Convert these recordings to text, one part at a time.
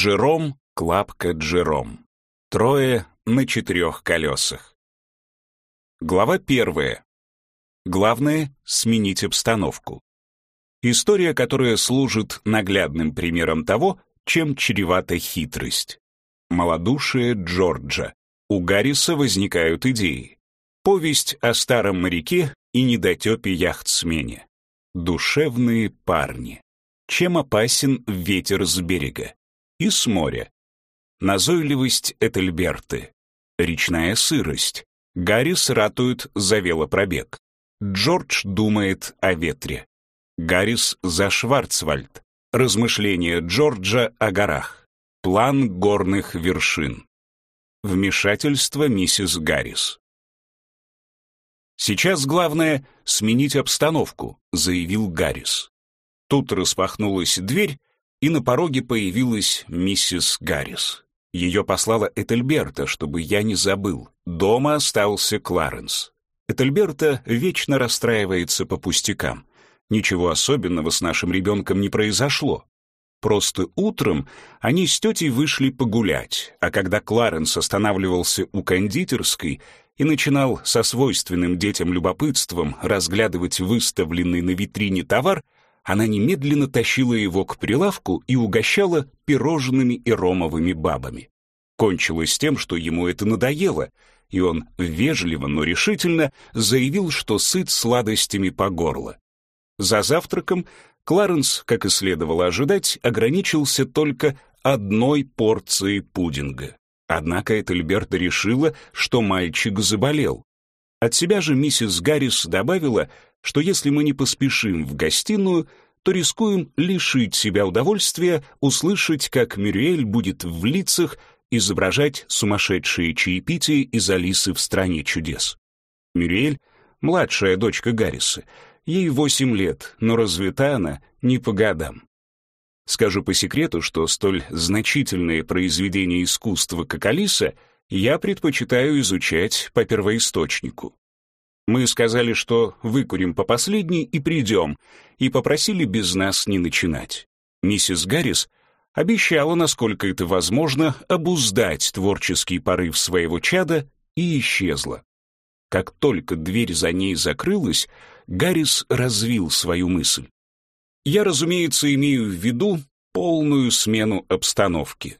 Джером, Клапка Джером. Трое на четырех колесах. Глава первая. Главное — сменить обстановку. История, которая служит наглядным примером того, чем чревата хитрость. Молодушие Джорджа. У Гарриса возникают идеи. Повесть о старом моряке и недотепе яхтсмене. Душевные парни. Чем опасен ветер с берега? И с моря. Назойливость Этельберты. Речная сырость. Гаррис ратует за велопробег. Джордж думает о ветре. Гаррис за Шварцвальд. Размышления Джорджа о горах. План горных вершин. Вмешательство миссис Гаррис. «Сейчас главное — сменить обстановку», — заявил Гаррис. Тут распахнулась дверь, и на пороге появилась миссис Гаррис. Ее послала Этельберта, чтобы я не забыл. Дома остался Кларенс. Этельберта вечно расстраивается по пустякам. Ничего особенного с нашим ребенком не произошло. Просто утром они с тетей вышли погулять, а когда Кларенс останавливался у кондитерской и начинал со свойственным детям любопытством разглядывать выставленный на витрине товар, она немедленно тащила его к прилавку и угощала пирожными и ромовыми бабами. Кончилось тем, что ему это надоело, и он вежливо, но решительно заявил, что сыт сладостями по горло. За завтраком Кларенс, как и следовало ожидать, ограничился только одной порцией пудинга. Однако Этельберта решила, что мальчик заболел. От себя же миссис Гаррис добавила, что если мы не поспешим в гостиную, то рискуем лишить себя удовольствия услышать, как Мюриэль будет в лицах изображать сумасшедшие чаепития из Алисы в «Стране чудес». Мюриэль — младшая дочка Гарриса, ей восемь лет, но развита она не по годам. Скажу по секрету, что столь значительные произведения искусства, как Алиса, я предпочитаю изучать по первоисточнику. Мы сказали, что выкурим по последней и придем, и попросили без нас не начинать. Миссис Гаррис обещала, насколько это возможно, обуздать творческий порыв своего чада и исчезла. Как только дверь за ней закрылась, Гаррис развил свою мысль. Я, разумеется, имею в виду полную смену обстановки.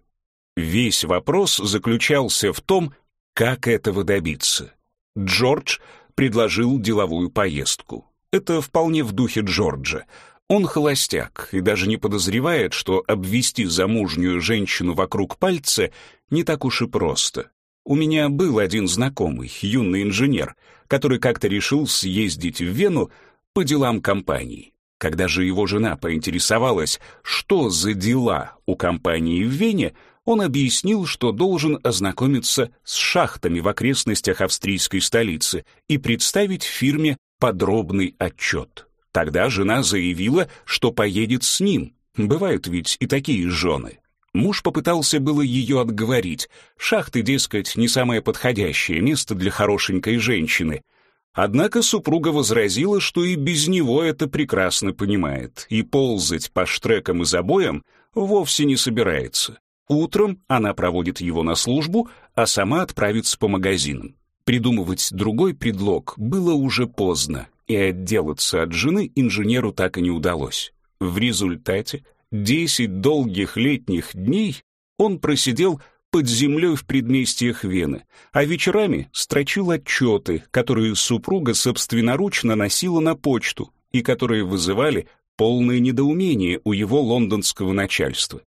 Весь вопрос заключался в том, как этого добиться. Джордж предложил деловую поездку. Это вполне в духе Джорджа. Он холостяк и даже не подозревает, что обвести замужнюю женщину вокруг пальца не так уж и просто. У меня был один знакомый, юный инженер, который как-то решил съездить в Вену по делам компании. Когда же его жена поинтересовалась, что за дела у компании в Вене, он объяснил, что должен ознакомиться с шахтами в окрестностях австрийской столицы и представить фирме подробный отчет. Тогда жена заявила, что поедет с ним. Бывают ведь и такие жены. Муж попытался было ее отговорить. Шахты, дескать, не самое подходящее место для хорошенькой женщины. Однако супруга возразила, что и без него это прекрасно понимает, и ползать по штрекам и забоям вовсе не собирается. Утром она проводит его на службу, а сама отправится по магазинам. Придумывать другой предлог было уже поздно, и отделаться от жены инженеру так и не удалось. В результате Десять долгих летних дней он просидел под землей в предместьях Вены, а вечерами строчил отчеты, которые супруга собственноручно носила на почту и которые вызывали полное недоумение у его лондонского начальства.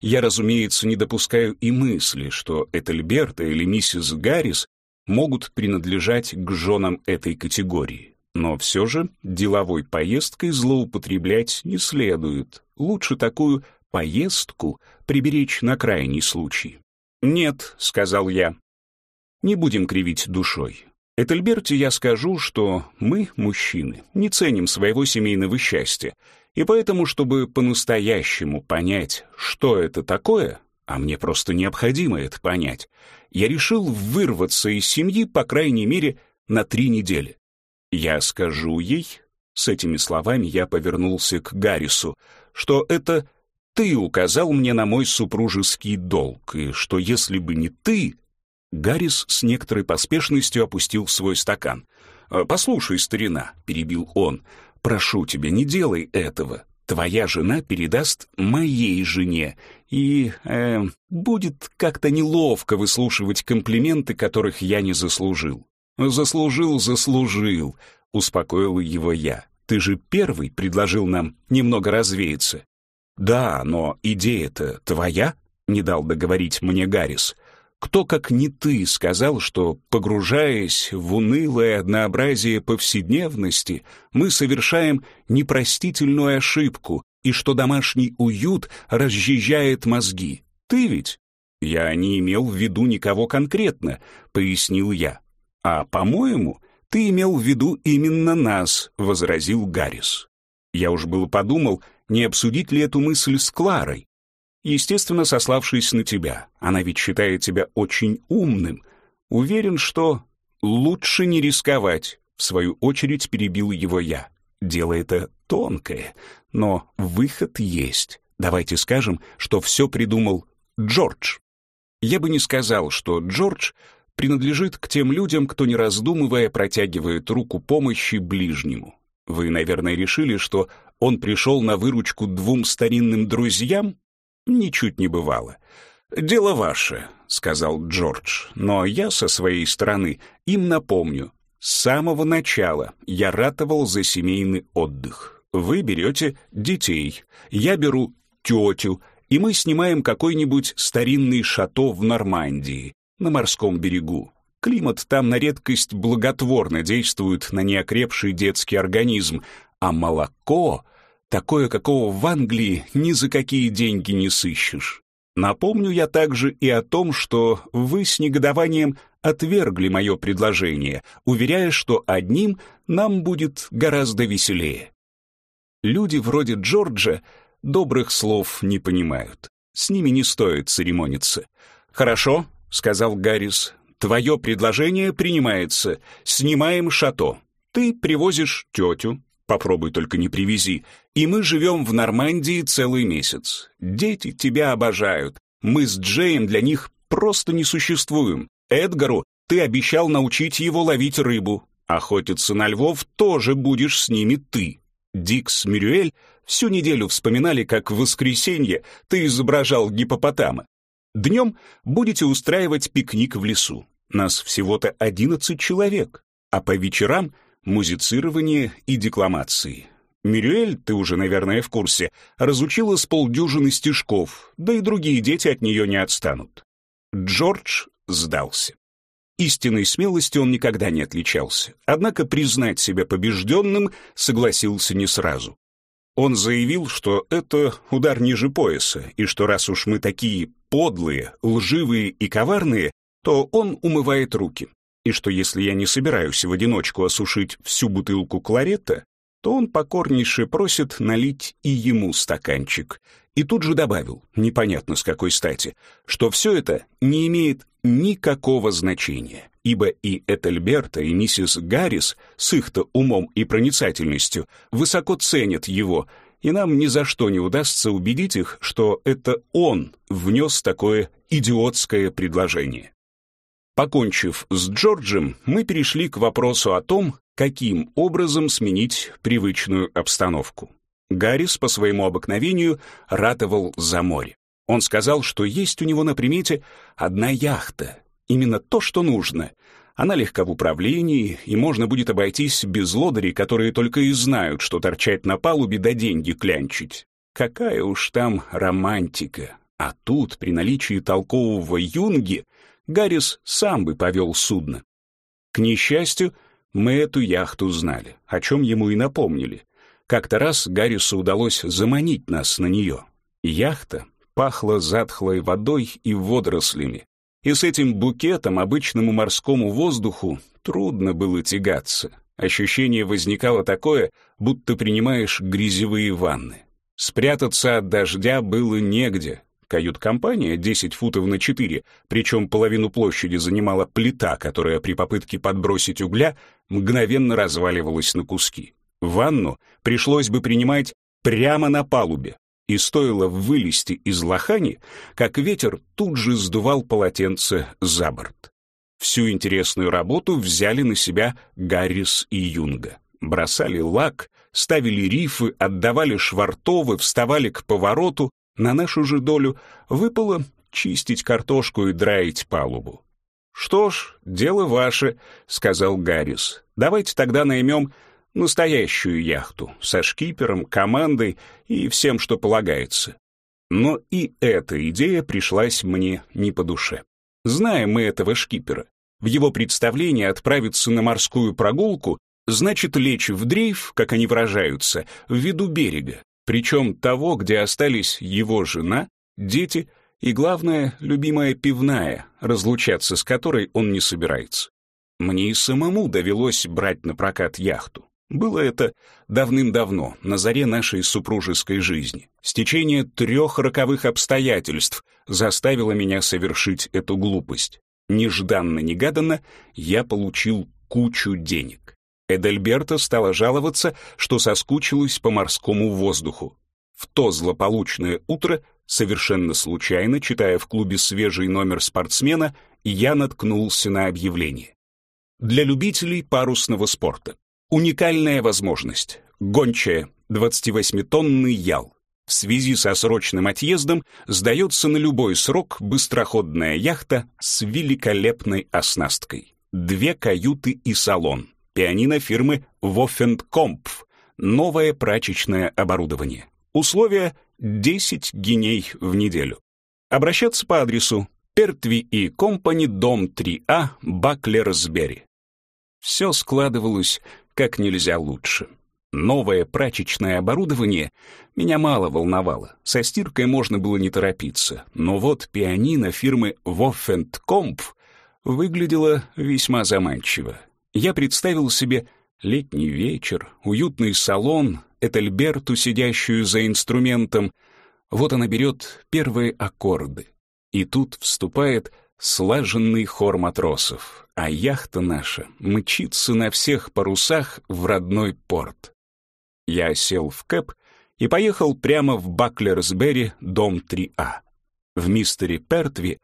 Я, разумеется, не допускаю и мысли, что Этельберта или миссис Гаррис могут принадлежать к женам этой категории. Но все же деловой поездкой злоупотреблять не следует. Лучше такую поездку приберечь на крайний случай. «Нет», — сказал я. «Не будем кривить душой. Этельберте я скажу, что мы, мужчины, не ценим своего семейного счастья, и поэтому, чтобы по-настоящему понять, что это такое, а мне просто необходимо это понять, я решил вырваться из семьи, по крайней мере, на три недели. Я скажу ей, с этими словами я повернулся к Гаррису, что это ты указал мне на мой супружеский долг, и что если бы не ты...» Гаррис с некоторой поспешностью опустил свой стакан. «Э, «Послушай, старина», — перебил он, — «прошу тебя, не делай этого. Твоя жена передаст моей жене, и э, будет как-то неловко выслушивать комплименты, которых я не заслужил». «Заслужил, заслужил», — успокоил его я. «Ты же первый предложил нам немного развеяться». «Да, но идея-то твоя?» — не дал договорить мне Гаррис. Кто, как не ты, сказал, что, погружаясь в унылое однообразие повседневности, мы совершаем непростительную ошибку и что домашний уют разъезжает мозги? Ты ведь? Я не имел в виду никого конкретно, пояснил я. А, по-моему, ты имел в виду именно нас, возразил Гаррис. Я уж было подумал, не обсудить ли эту мысль с Кларой, естественно, сославшись на тебя. Она ведь считает тебя очень умным. Уверен, что лучше не рисковать. В свою очередь перебил его я. Дело это тонкое, но выход есть. Давайте скажем, что все придумал Джордж. Я бы не сказал, что Джордж принадлежит к тем людям, кто, не раздумывая, протягивает руку помощи ближнему. Вы, наверное, решили, что он пришел на выручку двум старинным друзьям? Ничуть не бывало. «Дело ваше», — сказал Джордж, «но я со своей стороны им напомню. С самого начала я ратовал за семейный отдых. Вы берете детей, я беру тетю, и мы снимаем какой-нибудь старинный шато в Нормандии, на морском берегу. Климат там на редкость благотворно действует на неокрепший детский организм, а молоко такое, какого в Англии ни за какие деньги не сыщешь. Напомню я также и о том, что вы с негодованием отвергли мое предложение, уверяя, что одним нам будет гораздо веселее. Люди вроде Джорджа добрых слов не понимают. С ними не стоит церемониться. «Хорошо», — сказал Гаррис, — «твое предложение принимается. Снимаем шато. Ты привозишь тетю, Попробуй только не привези. И мы живем в Нормандии целый месяц. Дети тебя обожают. Мы с Джеем для них просто не существуем. Эдгару ты обещал научить его ловить рыбу. Охотиться на львов тоже будешь с ними ты. Дикс Мюрюэль всю неделю вспоминали, как в воскресенье ты изображал гипопотама. Днем будете устраивать пикник в лесу. Нас всего-то одиннадцать человек. А по вечерам — музицирование и декламации. Мирюэль, ты уже, наверное, в курсе, разучила с полдюжины стишков, да и другие дети от нее не отстанут. Джордж сдался. Истинной смелостью он никогда не отличался, однако признать себя побежденным согласился не сразу. Он заявил, что это удар ниже пояса, и что раз уж мы такие подлые, лживые и коварные, то он умывает руки и что если я не собираюсь в одиночку осушить всю бутылку кларета, то он покорнейше просит налить и ему стаканчик. И тут же добавил, непонятно с какой стати, что все это не имеет никакого значения, ибо и Этельберта, и миссис Гаррис с их-то умом и проницательностью высоко ценят его, и нам ни за что не удастся убедить их, что это он внес такое идиотское предложение. Покончив с Джорджем, мы перешли к вопросу о том, каким образом сменить привычную обстановку. Гаррис по своему обыкновению ратовал за море. Он сказал, что есть у него на примете одна яхта, именно то, что нужно. Она легка в управлении, и можно будет обойтись без лодырей, которые только и знают, что торчать на палубе да деньги клянчить. Какая уж там романтика. А тут, при наличии толкового юнги, Гаррис сам бы повел судно. К несчастью, мы эту яхту знали, о чем ему и напомнили. Как-то раз Гаррису удалось заманить нас на нее. Яхта пахла затхлой водой и водорослями, и с этим букетом обычному морскому воздуху трудно было тягаться. Ощущение возникало такое, будто принимаешь грязевые ванны. Спрятаться от дождя было негде, Кают-компания 10 футов на 4, причем половину площади занимала плита, которая при попытке подбросить угля мгновенно разваливалась на куски. Ванну пришлось бы принимать прямо на палубе. и стоило вылезти из лохани, как ветер тут же сдувал полотенце за борт. Всю интересную работу взяли на себя Гаррис и Юнга. Бросали лак, ставили рифы, отдавали швартовы, вставали к повороту. На нашу же долю выпало чистить картошку и драить палубу. «Что ж, дело ваше», — сказал Гаррис. «Давайте тогда наймем настоящую яхту со шкипером, командой и всем, что полагается». Но и эта идея пришлась мне не по душе. Знаем мы этого шкипера. В его представлении отправиться на морскую прогулку значит лечь в дрейф, как они выражаются, в виду берега, причем того, где остались его жена, дети и, главное, любимая пивная, разлучаться с которой он не собирается. Мне и самому довелось брать на прокат яхту. Было это давным-давно, на заре нашей супружеской жизни. Стечение трех роковых обстоятельств заставило меня совершить эту глупость. Нежданно-негаданно я получил кучу денег. Эдельберта стала жаловаться, что соскучилась по морскому воздуху. В то злополучное утро, совершенно случайно, читая в клубе свежий номер спортсмена, я наткнулся на объявление. Для любителей парусного спорта. Уникальная возможность. Гончая, 28-тонный ял. В связи со срочным отъездом сдается на любой срок быстроходная яхта с великолепной оснасткой. Две каюты и салон. Пианино фирмы Воффендкомпф. Новое прачечное оборудование. Условия 10 геней в неделю. Обращаться по адресу Пертви и Компани, дом 3А, Баклерсбери. Все складывалось как нельзя лучше. Новое прачечное оборудование меня мало волновало. Со стиркой можно было не торопиться. Но вот пианино фирмы Воффенд Компф выглядело весьма заманчиво. Я представил себе летний вечер, уютный салон, Этельберту, сидящую за инструментом. Вот она берет первые аккорды. И тут вступает слаженный хор матросов, а яхта наша мчится на всех парусах в родной порт. Я сел в кэп и поехал прямо в Баклерсбери, дом 3А. В мистере Пертви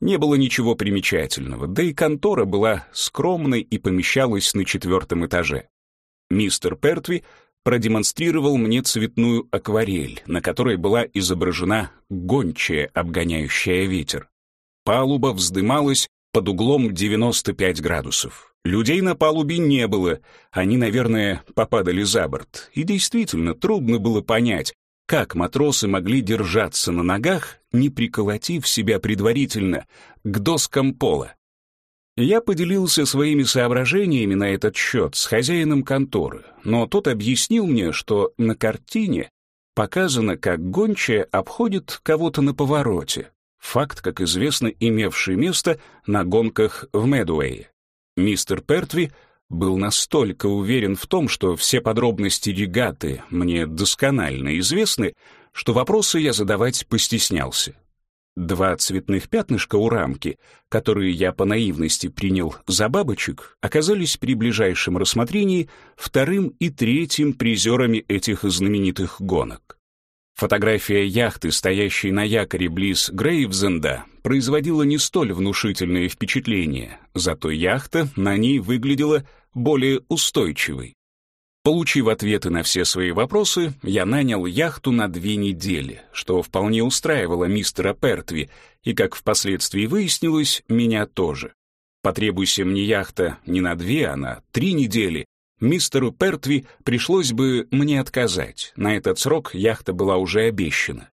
не было ничего примечательного, да и контора была скромной и помещалась на четвертом этаже. Мистер Пертви продемонстрировал мне цветную акварель, на которой была изображена гончая, обгоняющая ветер. Палуба вздымалась под углом 95 градусов. Людей на палубе не было, они, наверное, попадали за борт. И действительно, трудно было понять, как матросы могли держаться на ногах, не приколотив себя предварительно к доскам пола. Я поделился своими соображениями на этот счет с хозяином конторы, но тот объяснил мне, что на картине показано, как гончая обходит кого-то на повороте, Факт, как известно, имевший место на гонках в Медуэе. Мистер Пертви был настолько уверен в том, что все подробности регаты мне досконально известны, что вопросы я задавать постеснялся. Два цветных пятнышка у рамки, которые я по наивности принял за бабочек, оказались при ближайшем рассмотрении вторым и третьим призерами этих знаменитых гонок. Фотография яхты, стоящей на якоре близ Грейвзенда, производила не столь внушительное впечатление, зато яхта на ней выглядела более устойчивой. Получив ответы на все свои вопросы, я нанял яхту на две недели, что вполне устраивало мистера Пертви, и, как впоследствии выяснилось, меня тоже. Потребуйся мне яхта не на две, а на три недели, Мистеру Пертви пришлось бы мне отказать. На этот срок яхта была уже обещана.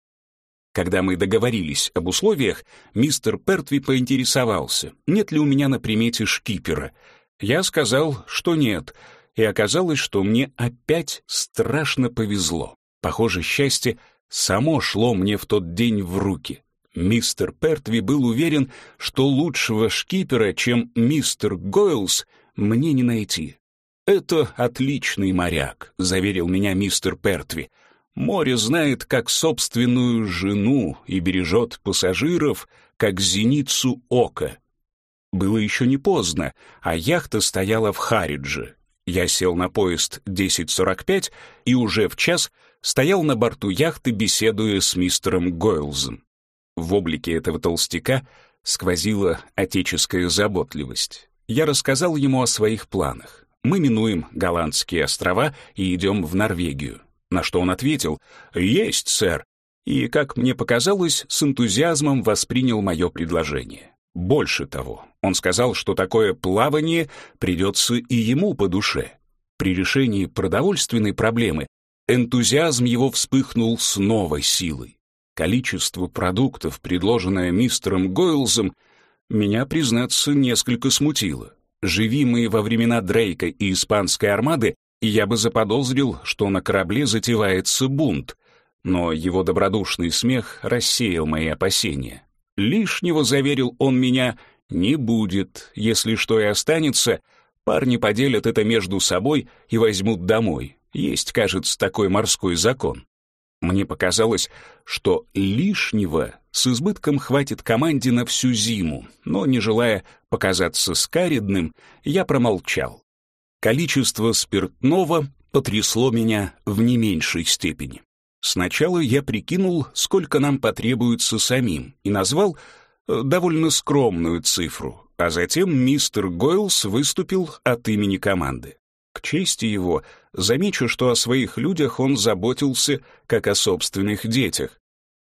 Когда мы договорились об условиях, мистер Пертви поинтересовался, нет ли у меня на примете шкипера. Я сказал, что нет, и оказалось, что мне опять страшно повезло. Похоже, счастье само шло мне в тот день в руки. Мистер Пертви был уверен, что лучшего шкипера, чем мистер Гойлс, мне не найти. «Это отличный моряк», — заверил меня мистер Пертви. «Море знает как собственную жену и бережет пассажиров, как зеницу ока». Было еще не поздно, а яхта стояла в Харидже. Я сел на поезд 10.45 и уже в час стоял на борту яхты, беседуя с мистером Гойлзом. В облике этого толстяка сквозила отеческая заботливость. Я рассказал ему о своих планах. Мы минуем Голландские острова и идем в Норвегию. На что он ответил «Есть, сэр», и, как мне показалось, с энтузиазмом воспринял мое предложение. Больше того, он сказал, что такое плавание придется и ему по душе. При решении продовольственной проблемы энтузиазм его вспыхнул с новой силой. Количество продуктов, предложенное мистером Гойлзом, меня, признаться, несколько смутило. Живи мы во времена Дрейка и испанской армады, я бы заподозрил, что на корабле затевается бунт, но его добродушный смех рассеял мои опасения. Лишнего, заверил он меня, не будет. Если что и останется, парни поделят это между собой и возьмут домой. Есть, кажется, такой морской закон. Мне показалось, что лишнего с избытком хватит команде на всю зиму, но, не желая показаться скаридным, я промолчал. Количество спиртного потрясло меня в не меньшей степени. Сначала я прикинул, сколько нам потребуется самим, и назвал э, довольно скромную цифру, а затем мистер Гойлс выступил от имени команды. К чести его, замечу, что о своих людях он заботился, как о собственных детях.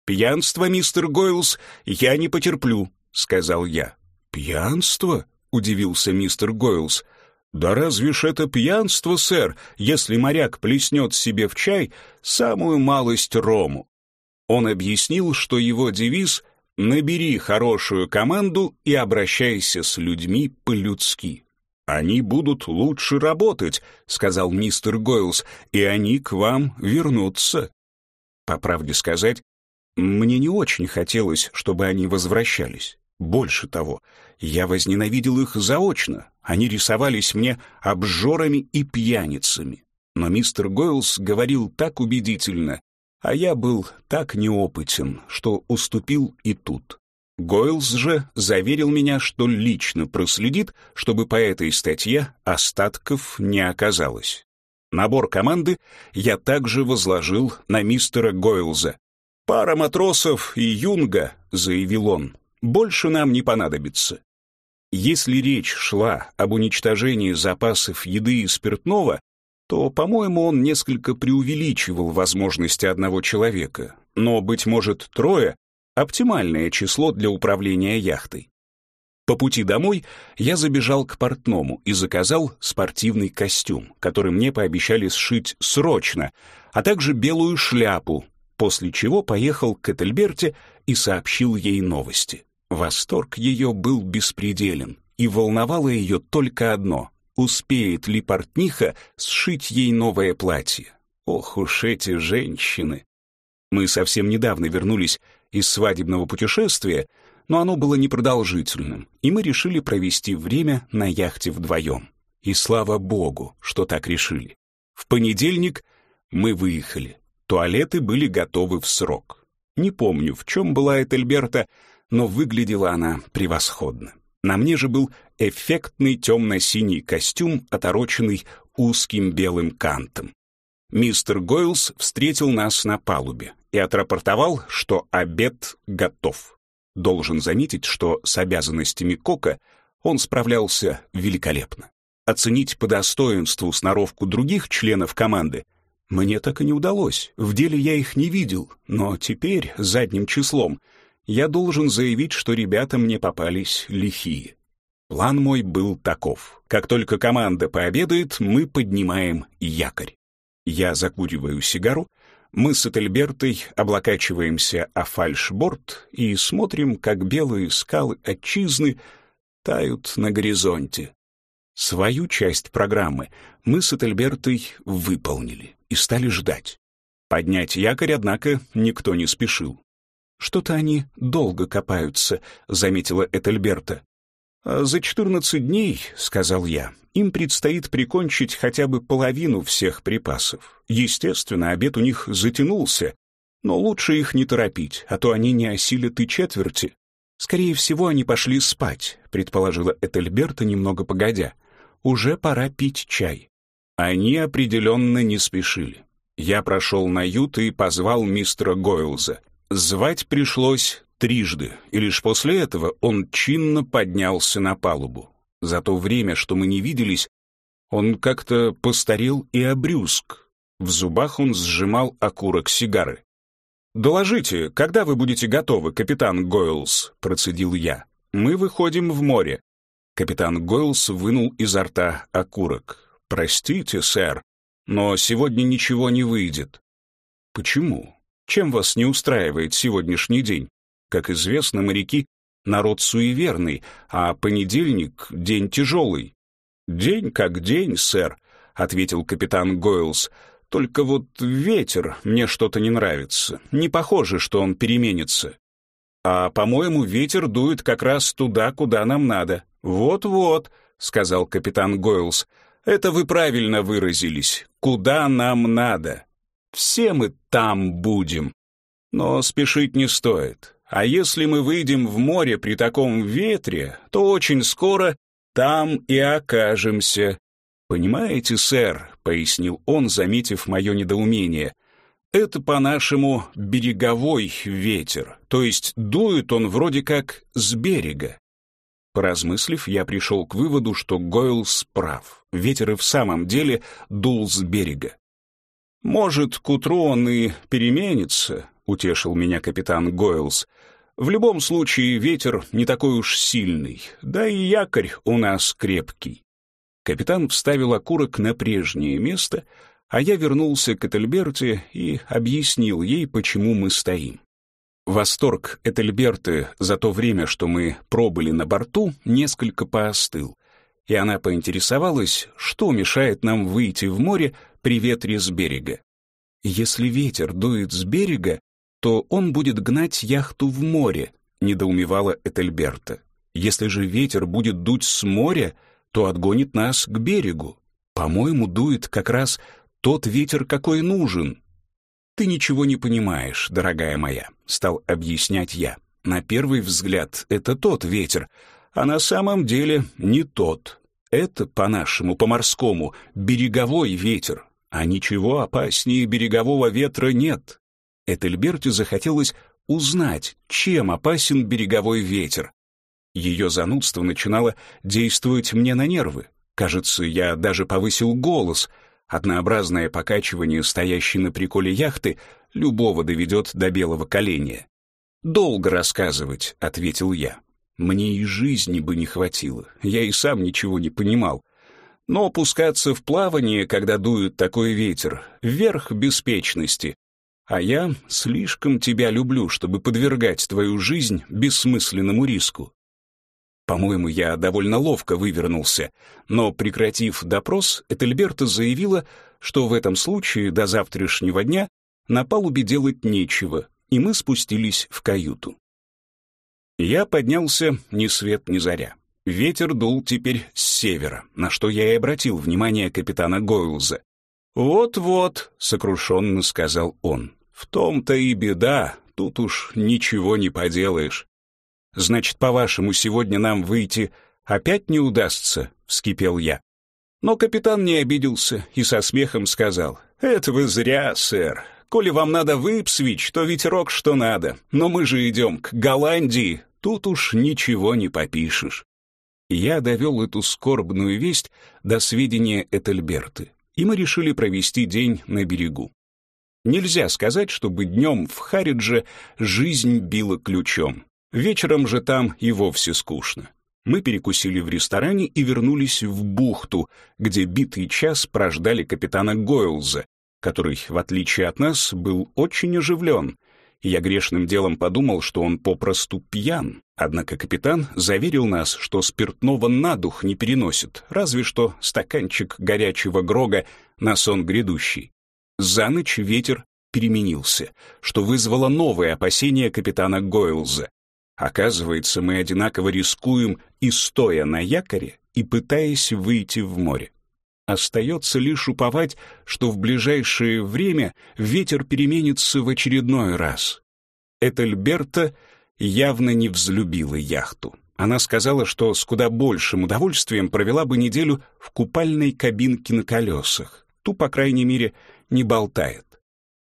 «Пьянство, мистер Гойлс, я не потерплю», — сказал я. «Пьянство?» — удивился мистер Гойлс. «Да разве ж это пьянство, сэр, если моряк плеснет себе в чай самую малость рому?» Он объяснил, что его девиз «Набери хорошую команду и обращайся с людьми по-людски». «Они будут лучше работать», — сказал мистер Гойлс, «и они к вам вернутся». По правде сказать, мне не очень хотелось, чтобы они возвращались. Больше того, я возненавидел их заочно. Они рисовались мне обжорами и пьяницами. Но мистер Гойлс говорил так убедительно, а я был так неопытен, что уступил и тут. Гойлс же заверил меня, что лично проследит, чтобы по этой статье остатков не оказалось. Набор команды я также возложил на мистера Гойлза. «Пара матросов и юнга», — заявил он, больше нам не понадобится. Если речь шла об уничтожении запасов еды и спиртного, то, по-моему, он несколько преувеличивал возможности одного человека, но, быть может, трое — оптимальное число для управления яхтой. По пути домой я забежал к портному и заказал спортивный костюм, который мне пообещали сшить срочно, а также белую шляпу, после чего поехал к Этельберте и сообщил ей новости. Восторг ее был беспределен, и волновало ее только одно — успеет ли портниха сшить ей новое платье. Ох уж эти женщины! Мы совсем недавно вернулись из свадебного путешествия, но оно было непродолжительным, и мы решили провести время на яхте вдвоем. И слава богу, что так решили. В понедельник мы выехали. Туалеты были готовы в срок. Не помню, в чем была Этельберта, но выглядела она превосходно. На мне же был эффектный темно-синий костюм, отороченный узким белым кантом. Мистер Гойлс встретил нас на палубе и отрапортовал, что обед готов. Должен заметить, что с обязанностями Кока он справлялся великолепно. Оценить по достоинству сноровку других членов команды мне так и не удалось. В деле я их не видел, но теперь, задним числом, я должен заявить, что ребята мне попались лихие. План мой был таков. Как только команда пообедает, мы поднимаем якорь. Я закуриваю сигару, мы с Этельбертой облокачиваемся о фальшборд и смотрим, как белые скалы отчизны тают на горизонте. Свою часть программы мы с Этельбертой выполнили и стали ждать. Поднять якорь, однако, никто не спешил. «Что-то они долго копаются», — заметила Этельберта. «А «За четырнадцать дней, — сказал я, — им предстоит прикончить хотя бы половину всех припасов. Естественно, обед у них затянулся, но лучше их не торопить, а то они не осилят и четверти. Скорее всего, они пошли спать, предположила Этельберта немного погодя. Уже пора пить чай. Они определенно не спешили. Я прошел на ют и позвал мистера Гойлза. Звать пришлось трижды, и лишь после этого он чинно поднялся на палубу. За то время, что мы не виделись, он как-то постарел и обрюзг. В зубах он сжимал окурок сигары. «Доложите, когда вы будете готовы, капитан Гойлс?» — процедил я. «Мы выходим в море». Капитан Гойлс вынул изо рта окурок. «Простите, сэр, но сегодня ничего не выйдет». «Почему? Чем вас не устраивает сегодняшний день? Как известно, моряки — народ суеверный, а понедельник — день тяжелый». «День как день, сэр», — ответил капитан Гойлс. «Только вот ветер мне что-то не нравится. Не похоже, что он переменится. А, по-моему, ветер дует как раз туда, куда нам надо. Вот-вот», — сказал капитан Гойлс. «Это вы правильно выразились. Куда нам надо. Все мы там будем. Но спешить не стоит. А если мы выйдем в море при таком ветре, то очень скоро там и окажемся. Понимаете, сэр, пояснил он, заметив мое недоумение. Это по-нашему береговой ветер, то есть дует он вроде как с берега. Поразмыслив, я пришел к выводу, что Гойлс прав. Ветер и в самом деле дул с берега. «Может, к утру он и переменится», — утешил меня капитан Гойлс. «В любом случае ветер не такой уж сильный, да и якорь у нас крепкий». Капитан вставил окурок на прежнее место, а я вернулся к Этельберте и объяснил ей, почему мы стоим. Восторг Этельберты за то время, что мы пробыли на борту, несколько поостыл, и она поинтересовалась, что мешает нам выйти в море при ветре с берега. Если ветер дует с берега, то он будет гнать яхту в море, недоумевала Этельберта. Если же ветер будет дуть с моря, то отгонит нас к берегу. По-моему, дует как раз тот ветер, какой нужен. Ты ничего не понимаешь, дорогая моя, стал объяснять я. На первый взгляд это тот ветер, а на самом деле не тот. Это, по-нашему, по-морскому, береговой ветер, а ничего опаснее берегового ветра нет. Этельберте захотелось узнать, чем опасен береговой ветер. Ее занудство начинало действовать мне на нервы. Кажется, я даже повысил голос. Однообразное покачивание стоящей на приколе яхты любого доведет до белого коленя. «Долго рассказывать», — ответил я. Мне и жизни бы не хватило, я и сам ничего не понимал. Но опускаться в плавание, когда дует такой ветер, вверх беспечности. А я слишком тебя люблю, чтобы подвергать твою жизнь бессмысленному риску. По-моему, я довольно ловко вывернулся, но, прекратив допрос, Этельберта заявила, что в этом случае до завтрашнего дня на палубе делать нечего, и мы спустились в каюту. Я поднялся ни свет ни заря. Ветер дул теперь с севера, на что я и обратил внимание капитана Гойлза. «Вот-вот», — сокрушенно сказал он, — «в том-то и беда, тут уж ничего не поделаешь». «Значит, по-вашему, сегодня нам выйти опять не удастся?» — вскипел я. Но капитан не обиделся и со смехом сказал, «Это вы зря, сэр. Коли вам надо в Ипсвич, то ветерок что надо. Но мы же идем к Голландии, Тут уж ничего не попишешь. Я довел эту скорбную весть до сведения Этельберты, и мы решили провести день на берегу. Нельзя сказать, чтобы днем в Харидже жизнь била ключом. Вечером же там и вовсе скучно. Мы перекусили в ресторане и вернулись в бухту, где битый час прождали капитана Гойлза, который, в отличие от нас, был очень оживлен — я грешным делом подумал, что он попросту пьян. Однако капитан заверил нас, что спиртного на дух не переносит, разве что стаканчик горячего грога на сон грядущий. За ночь ветер переменился, что вызвало новые опасения капитана Гойлза. Оказывается, мы одинаково рискуем и стоя на якоре, и пытаясь выйти в море. Остается лишь уповать, что в ближайшее время ветер переменится в очередной раз. Этельберта явно не взлюбила яхту. Она сказала, что с куда большим удовольствием провела бы неделю в купальной кабинке на колесах. Ту, по крайней мере, не болтает.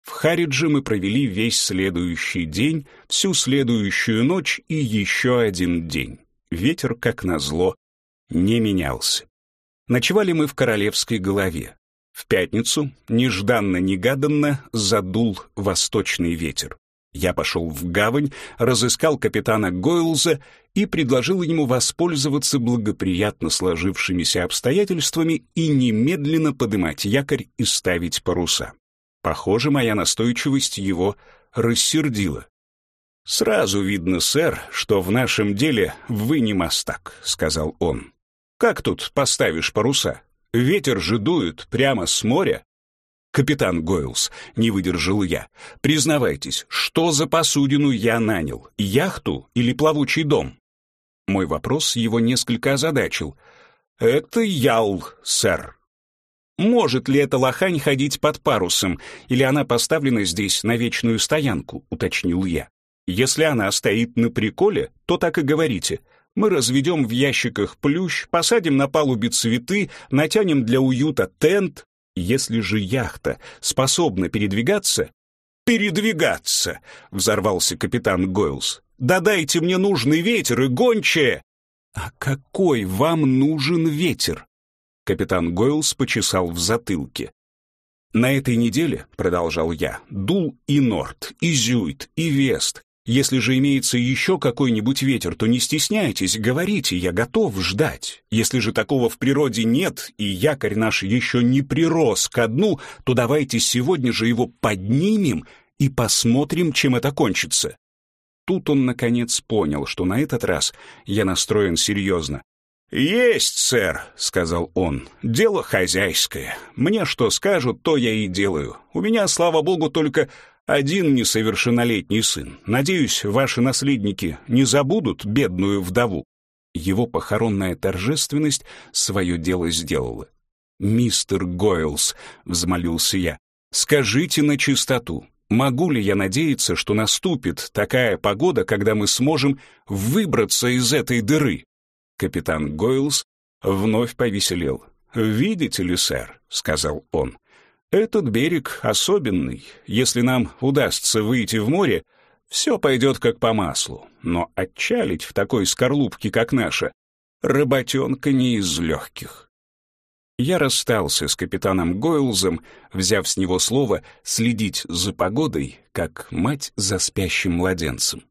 В Харидже мы провели весь следующий день, всю следующую ночь и еще один день. Ветер, как назло, не менялся. Ночевали мы в Королевской голове. В пятницу, нежданно-негаданно, задул восточный ветер. Я пошел в гавань, разыскал капитана Гойлза и предложил ему воспользоваться благоприятно сложившимися обстоятельствами и немедленно подымать якорь и ставить паруса. Похоже, моя настойчивость его рассердила. «Сразу видно, сэр, что в нашем деле вы не мастак», — сказал он. «Как тут поставишь паруса? Ветер же дует прямо с моря». «Капитан Гойлс», — не выдержал я, — «признавайтесь, что за посудину я нанял, яхту или плавучий дом?» Мой вопрос его несколько озадачил. «Это ял, сэр», может ли эта лохань ходить под парусом, или она поставлена здесь на вечную стоянку, уточнил я. Если она стоит на приколе, то так и говорите. Мы разведем в ящиках плющ, посадим на палубе цветы, натянем для уюта тент. Если же яхта способна передвигаться... «Передвигаться!» — взорвался капитан Гойлс. «Да дайте мне нужный ветер и гончая!» «А какой вам нужен ветер?» Капитан Гойлс почесал в затылке. «На этой неделе, — продолжал я, — дул и Норт, и Зюит, и Вест. Если же имеется еще какой-нибудь ветер, то не стесняйтесь, говорите, я готов ждать. Если же такого в природе нет, и якорь наш еще не прирос ко дну, то давайте сегодня же его поднимем и посмотрим, чем это кончится». Тут он, наконец, понял, что на этот раз я настроен серьезно. «Есть, сэр», — сказал он, — «дело хозяйское. Мне что скажут, то я и делаю. У меня, слава богу, только один несовершеннолетний сын. Надеюсь, ваши наследники не забудут бедную вдову». Его похоронная торжественность свое дело сделала. «Мистер Гойлс», — взмолился я, — «скажите на чистоту, могу ли я надеяться, что наступит такая погода, когда мы сможем выбраться из этой дыры?» Капитан Гойлс вновь повеселел. «Видите ли, сэр», — сказал он, — «этот берег особенный. Если нам удастся выйти в море, все пойдет как по маслу. Но отчалить в такой скорлупке, как наша, работенка не из легких». Я расстался с капитаном Гойлзом, взяв с него слово следить за погодой, как мать за спящим младенцем.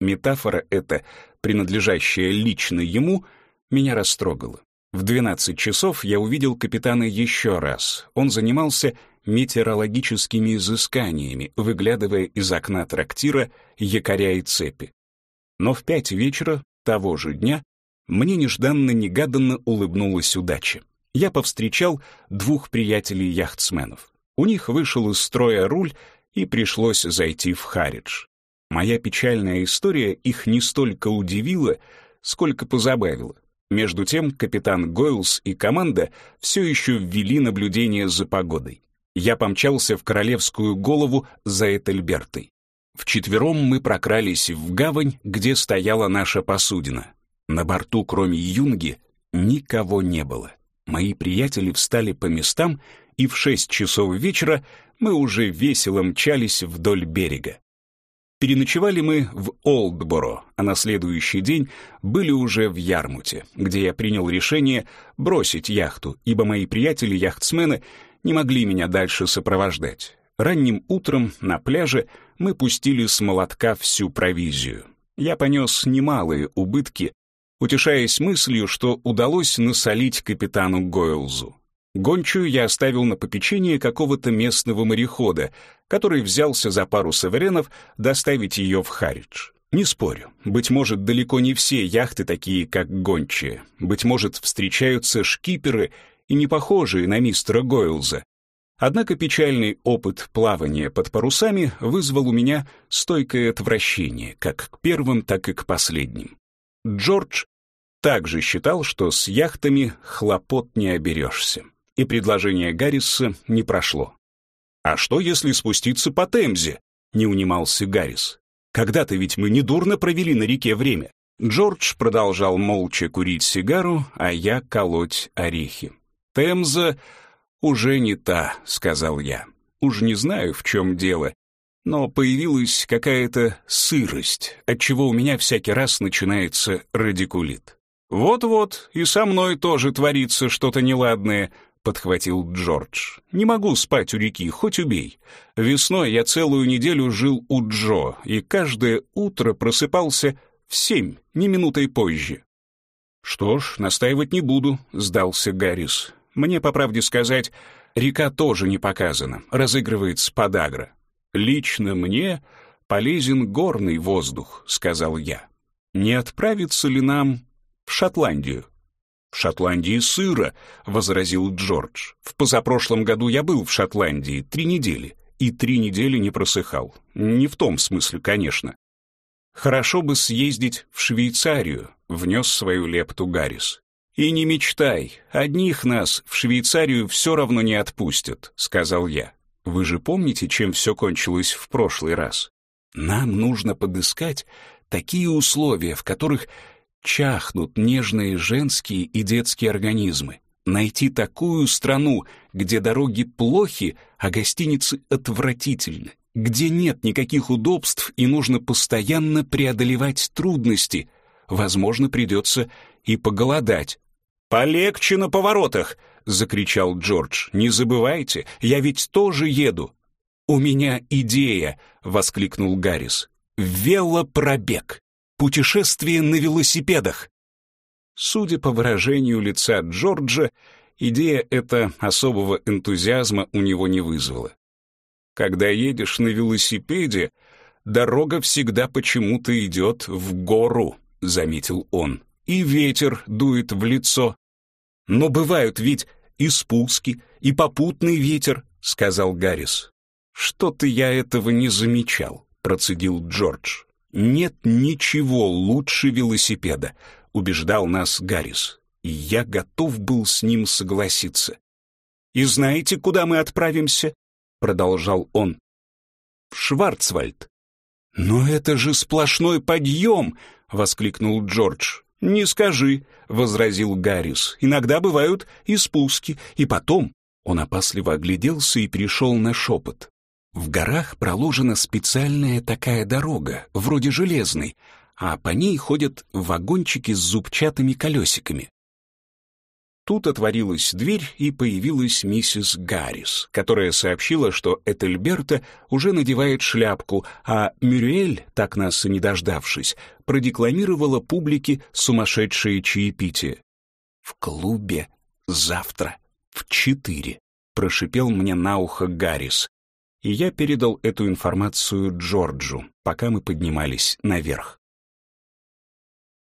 Метафора эта, принадлежащая лично ему, меня растрогала. В 12 часов я увидел капитана еще раз. Он занимался метеорологическими изысканиями, выглядывая из окна трактира якоря и цепи. Но в пять вечера того же дня мне нежданно-негаданно улыбнулась удача. Я повстречал двух приятелей-яхтсменов. У них вышел из строя руль, и пришлось зайти в Харидж. Моя печальная история их не столько удивила, сколько позабавила. Между тем капитан Гойлс и команда все еще ввели наблюдение за погодой. Я помчался в Королевскую голову за Этельбертой. Вчетвером мы прокрались в гавань, где стояла наша посудина. На борту, кроме Юнги, никого не было. Мои приятели встали по местам, и в шесть часов вечера мы уже весело мчались вдоль берега. Переночевали мы в Олдборо, а на следующий день были уже в Ярмуте, где я принял решение бросить яхту, ибо мои приятели-яхтсмены не могли меня дальше сопровождать. Ранним утром на пляже мы пустили с молотка всю провизию. Я понес немалые убытки, утешаясь мыслью, что удалось насолить капитану Гойлзу. Гончую я оставил на попечение какого-то местного морехода, который взялся за пару саверенов доставить ее в Харидж. Не спорю, быть может, далеко не все яхты такие, как гончие. Быть может, встречаются шкиперы и не похожие на мистера Гойлза. Однако печальный опыт плавания под парусами вызвал у меня стойкое отвращение как к первым, так и к последним. Джордж также считал, что с яхтами хлопот не оберешься и предложение Гарриса не прошло. «А что, если спуститься по Темзе?» — не унимался Гаррис. «Когда-то ведь мы недурно провели на реке время». Джордж продолжал молча курить сигару, а я колоть орехи. «Темза уже не та», — сказал я. Уж не знаю, в чем дело, но появилась какая-то сырость, отчего у меня всякий раз начинается радикулит. «Вот-вот, и со мной тоже творится что-то неладное», — подхватил Джордж. «Не могу спать у реки, хоть убей. Весной я целую неделю жил у Джо, и каждое утро просыпался в семь, не минутой позже». «Что ж, настаивать не буду», — сдался Гаррис. «Мне, по правде сказать, река тоже не показана, разыгрывается подагра. Лично мне полезен горный воздух», — сказал я. «Не отправиться ли нам в Шотландию?» «В Шотландии сыро», — возразил Джордж. «В позапрошлом году я был в Шотландии три недели, и три недели не просыхал. Не в том смысле, конечно». «Хорошо бы съездить в Швейцарию», — внес свою лепту Гаррис. «И не мечтай, одних нас в Швейцарию все равно не отпустят», — сказал я. «Вы же помните, чем все кончилось в прошлый раз? Нам нужно подыскать такие условия, в которых чахнут нежные женские и детские организмы. Найти такую страну, где дороги плохи, а гостиницы отвратительны, где нет никаких удобств и нужно постоянно преодолевать трудности. Возможно, придется и поголодать. «Полегче на поворотах!» — закричал Джордж. «Не забывайте, я ведь тоже еду». «У меня идея!» — воскликнул Гаррис. «Велопробег!» Путешествие на велосипедах. Судя по выражению лица Джорджа, идея эта особого энтузиазма у него не вызвала. Когда едешь на велосипеде, дорога всегда почему-то идет в гору, заметил он, и ветер дует в лицо. Но бывают ведь и спуски, и попутный ветер, сказал Гаррис. Что-то я этого не замечал, процедил Джордж. «Нет ничего лучше велосипеда», — убеждал нас Гаррис, и я готов был с ним согласиться. «И знаете, куда мы отправимся?» — продолжал он. «В Шварцвальд». «Но это же сплошной подъем!» — воскликнул Джордж. «Не скажи», — возразил Гаррис. «Иногда бывают и спуски, и потом...» Он опасливо огляделся и перешел на шепот. В горах проложена специальная такая дорога, вроде железной, а по ней ходят вагончики с зубчатыми колесиками. Тут отворилась дверь, и появилась миссис Гаррис, которая сообщила, что Этельберта уже надевает шляпку, а Мюрриэль, так нас и не дождавшись, продекламировала публике сумасшедшее чаепитие. «В клубе завтра в четыре», — прошипел мне на ухо Гаррис, и я передал эту информацию Джорджу, пока мы поднимались наверх.